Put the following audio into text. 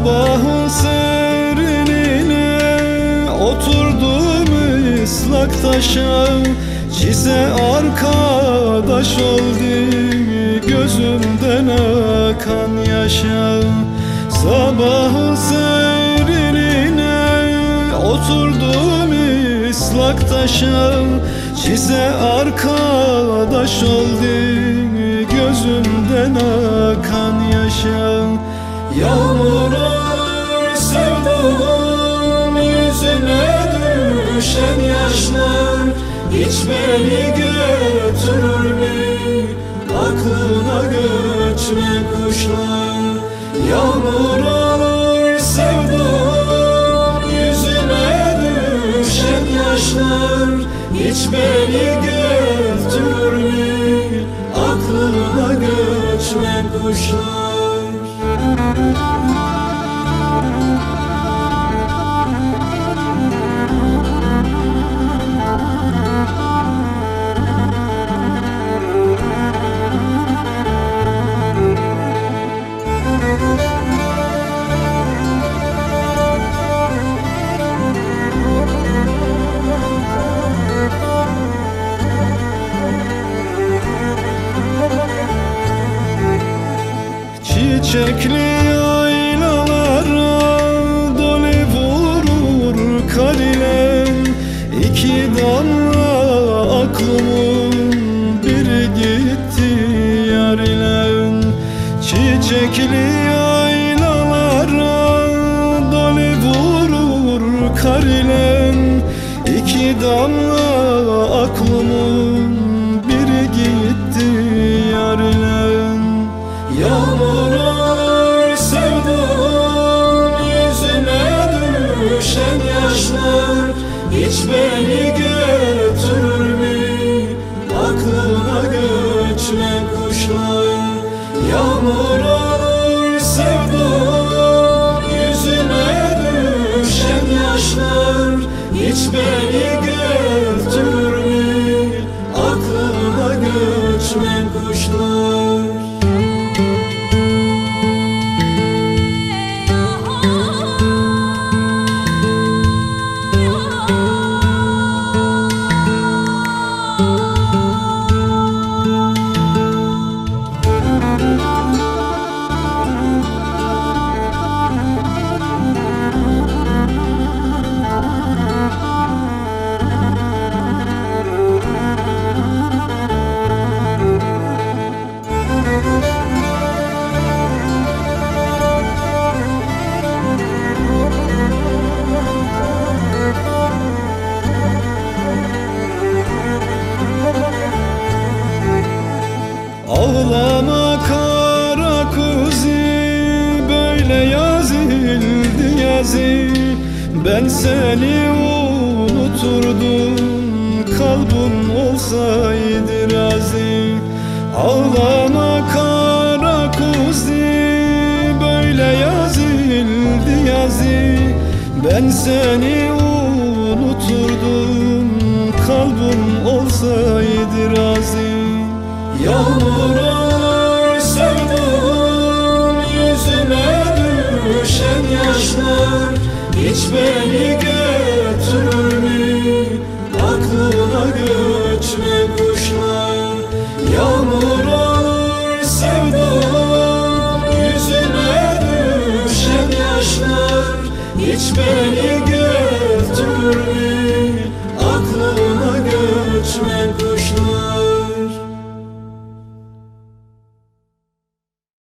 Sabahın serinine Oturdum ıslak taşa. Çize arkadaş oldu Gözümden akan yaşa. Sabahın serinine Oturdum ıslak taşa. Çize arkadaş oldu Gözümden akan yaşa. Yağmur Hiç beni götürür mü aklına göçme kuşlar. Yağmur olur sevduğum yüzüne düşen yaşlar. Hiç beni götürür mü aklına göçme kuşlar Çiçekli aynalara dole vurur kar ile iki damla aklımın biri gitti yar ile Çiçekli aynalara dole vurur kar ile iki damla aklımın düşen yaşlar Hiç beni götürür mü aklına göçmen kuşlar Yağmur olur sevduğum yüzüne düşen yaşlar Hiç beni götürür yazı Ben seni unuturdum. Kalbim olsaydı razı. Ağlama kara kuzi Böyle yazıldı yazı. Ben seni unuturdum. Kalbim olsaydı razı. Yağmur Hiç beni götürür mü Aklına göçme kuşlar. Yağmur olur sevdam Yüzüme düşen yaşlar. Hiç beni götürür